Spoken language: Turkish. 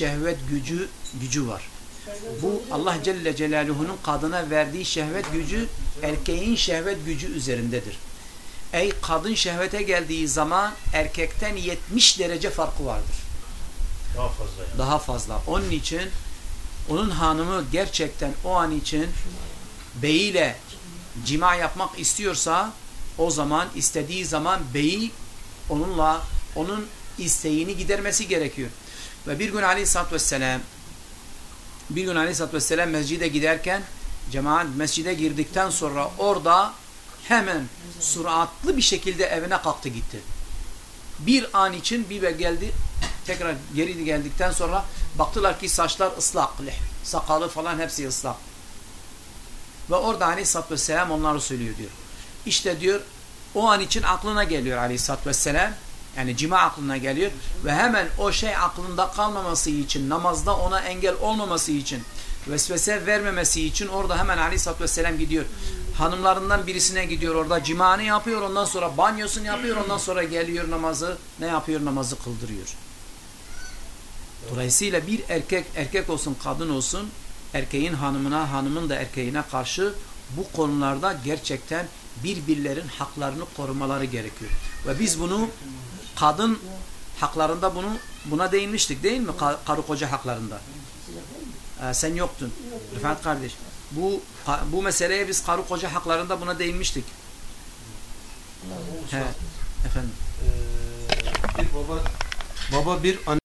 şehvet gücü gücü var. Bu Allah Celle Celaluhu'nun kadına verdiği şehvet gücü erkeğin şehvet gücü üzerindedir. Ey kadın şehvete geldiği zaman erkekten 70 derece farkı vardır. Daha fazla yani. Daha fazla. Onun için onun hanımı gerçekten o an için beyiyle cima yapmak istiyorsa o zaman istediği zaman beyi onunla onun isteğini gidermesi gerekiyor. Ve bir gün aleyhissalatü vesselam bir gün aleyhissalatü vesselam mescide giderken cemaat mescide girdikten sonra orada hemen suratlı bir şekilde evine kalktı gitti. Bir an için bir geldi tekrar geri geldikten sonra baktılar ki saçlar ıslak, sakalı falan hepsi ıslak. Ve orada aleyhissalatü vesselam onları söylüyor diyor. İşte diyor o an için aklına geliyor aleyhissalatü vesselam. Yani cima aklına geliyor ve hemen o şey aklında kalmaması için, namazda ona engel olmaması için, vesvese vermemesi için orada hemen aleyhissalatü vesselam gidiyor. Hanımlarından birisine gidiyor orada cimanı yapıyor ondan sonra banyosunu yapıyor ondan sonra geliyor namazı ne yapıyor namazı kıldırıyor. Dolayısıyla bir erkek erkek olsun kadın olsun erkeğin hanımına hanımın da erkeğine karşı bu konularda gerçekten birbirlerin haklarını korumaları gerekiyor. Ve biz bunu kadın haklarında bunu buna değinmiştik değil mi? Ka- Karı koca haklarında. Ee, sen yoktun. Rıfat kardeş. Bu bu meseleye biz karı koca haklarında buna değinmiştik. He. Efendim. Ee, bir baba baba bir anne